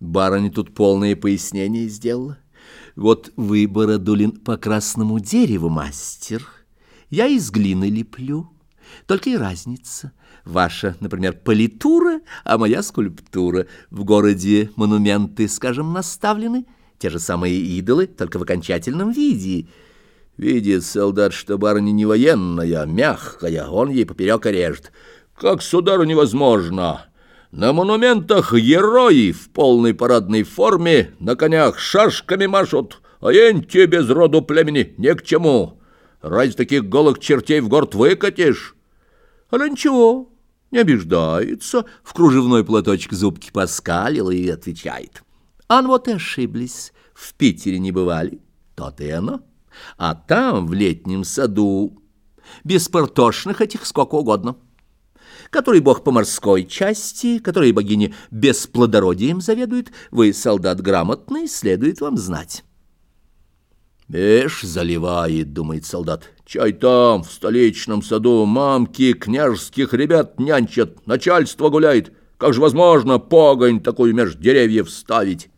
Барыня тут полное пояснение сделала. Вот вы, Бородулин, по красному дереву мастер, я из глины леплю. Только и разница. Ваша, например, политура, а моя скульптура. В городе монументы, скажем, наставлены, те же самые идолы, только в окончательном виде. Видит солдат, что барыня не военная, а мягкая, он ей поперек режет. Как, судару, невозможно. На монументах герои в полной парадной форме на конях шашками машут, а энти без роду племени ни к чему. Разве таких голых чертей в город выкатишь? Она ничего, не обиждается, в кружевной платочек зубки поскалила и отвечает. Ан вот и ошиблись, в Питере не бывали, то-то и оно. А там, в летнем саду, беспортошных этих сколько угодно который бог по морской части, который богине бесплодородием заведует, вы, солдат грамотный, следует вам знать. «Эш, заливает», — думает солдат. «Чай там, в столичном саду, мамки княжеских ребят нянчат, начальство гуляет. Как же возможно погонь такую меж деревьев ставить?»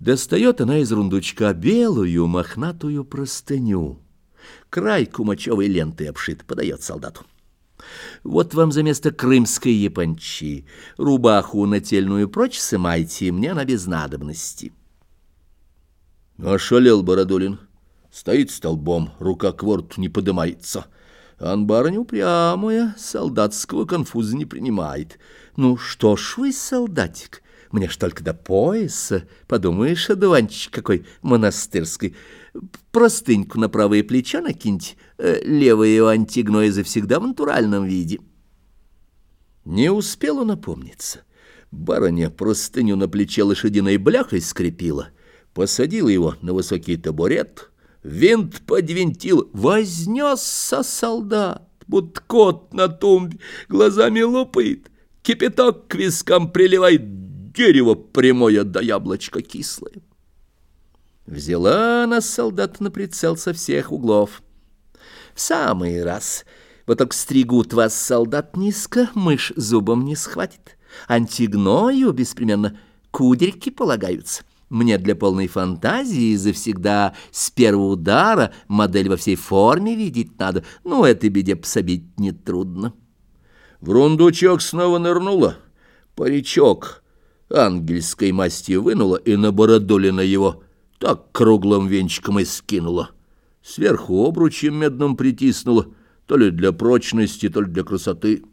Достает она из рундучка белую мохнатую простыню. Край кумачевой лентой обшит, подает солдату. Вот вам за место крымской япончи. Рубаху нательную прочь сымайте, мне она без надобности. Ошалел Бородулин. Стоит столбом, рука к вороту не подымается. Анбара не упрямая, солдатского конфуза не принимает. Ну что ж вы, солдатик, мне ж только до пояса. Подумаешь, одуванчик какой монастырский. Простыньку на правое плечо накиньте, э, левое у антигноя завсегда в натуральном виде. Не успел он опомниться. Барыня простыню на плече лошадиной бляхой скрепила, посадила его на высокий табурет, винт подвинтил, вознесся солдат, будто кот на тумбе, глазами лопает, кипяток к вискам приливает, дерево прямое да яблочко кислое. Взяла она солдата на прицел со всех углов. В самый раз. Вот только стригут вас, солдат, низко, мышь зубом не схватит. Антигною беспременно кудерьки полагаются. Мне для полной фантазии завсегда с первого удара модель во всей форме видеть надо. Ну, этой беде пособить нетрудно. В рундучок снова нырнула. Паричок ангельской масти вынула и на бородулина его так круглым венчиком и скинула. Сверху обручем медным притиснула, то ли для прочности, то ли для красоты.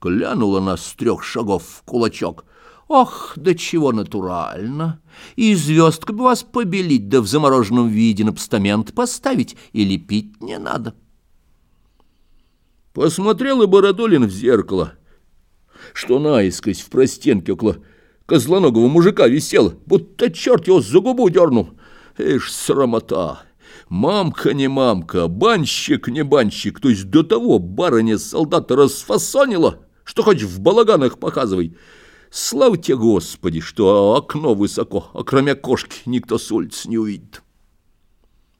Глянула нас с трех шагов в кулачок. Ох, да чего натурально! И звездка бы вас побелить, да в замороженном виде на постамент поставить, и лепить не надо. Посмотрел и Бородулин в зеркало, что наискось в простенке около козлоногого мужика висел, будто черт его за губу дернул. Ишь, срамота! Мамка не мамка, банщик не банщик, то есть до того барыня солдата расфасонила, что хоть в балаганах показывай. Славьте Господи, что окно высоко, а кроме кошки никто с улицы не увидит.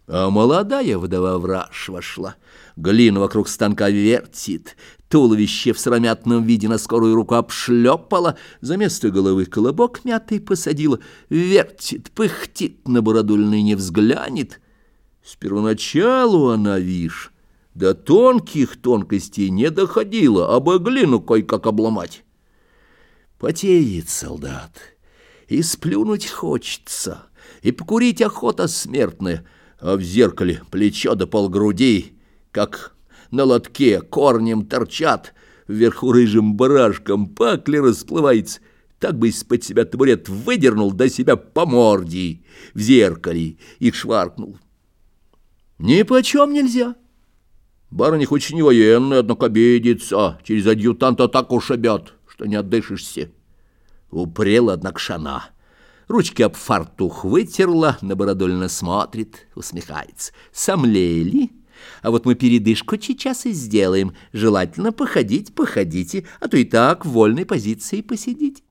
А молодая вдова в раж вошла, глину вокруг станка вертит, туловище в сыромятном виде на скорую руку обшлепала, за место головы колобок мятый посадила, вертит, пыхтит, на бородульный не взглянет. С первоначалу она, вишь, до тонких тонкостей не доходила, а бы глину кой-как обломать. Потеет солдат, и сплюнуть хочется, и покурить охота смертная — а в зеркале плечо до полгруди, как на лотке корнем торчат, вверху рыжим барашком пакли расплывается, так бы из-под себя табурет выдернул до себя по морде в зеркале и шваркнул. Ни почем нельзя. Барыня хоть не военная, однако обидится, через адъютанта так ушибет, что не отдышишься. Упрела, однако, шана. Ручки об фартух вытерла, на бородольно смотрит, усмехается. Сомлели? А вот мы передышку сейчас и сделаем. Желательно походить, походите, а то и так в вольной позиции посидите.